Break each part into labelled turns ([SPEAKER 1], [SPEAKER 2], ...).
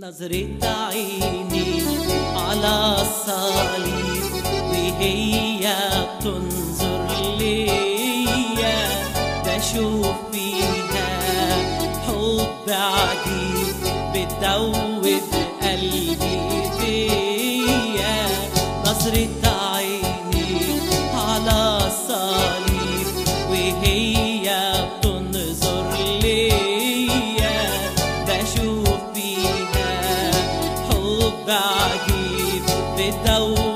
[SPEAKER 1] نظرة عيني على الصليب وهي بتنظر ليا بشوف فيها حب عجيب بتدوب قلبي فيا. نظرة بعجيب بدور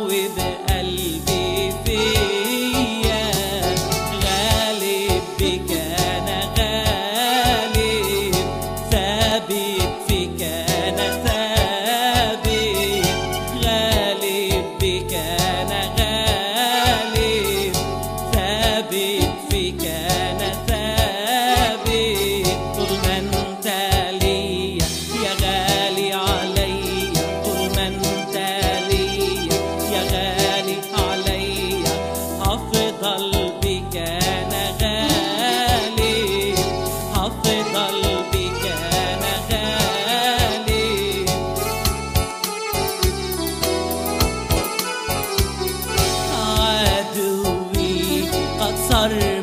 [SPEAKER 1] 살을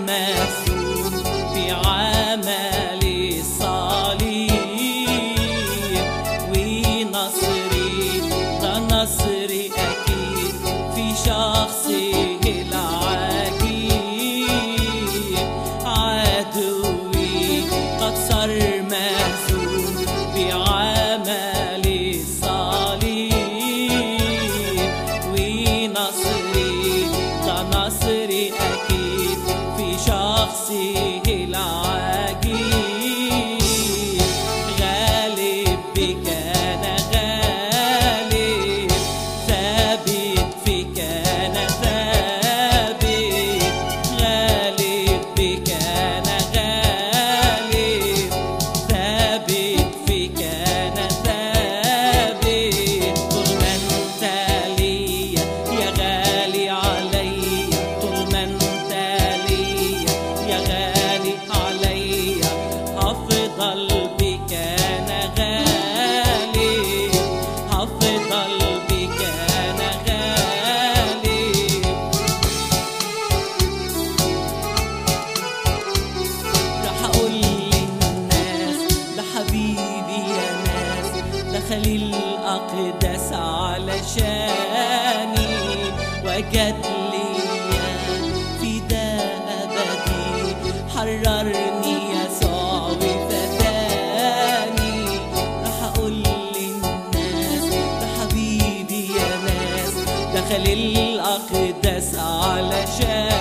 [SPEAKER 1] أقدس علشاني وجد لي فداء أبدي حررني يسوع وفتاني راح أقول للناس ده حبيبي يا ناس دخل الأقدس علشاني.